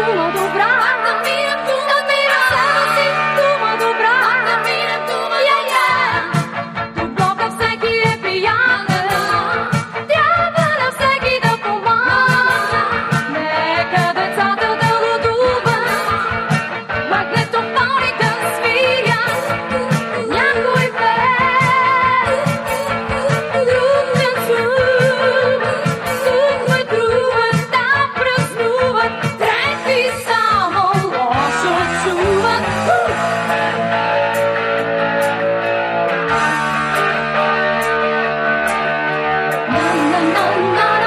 我都 Mama, mama, mama.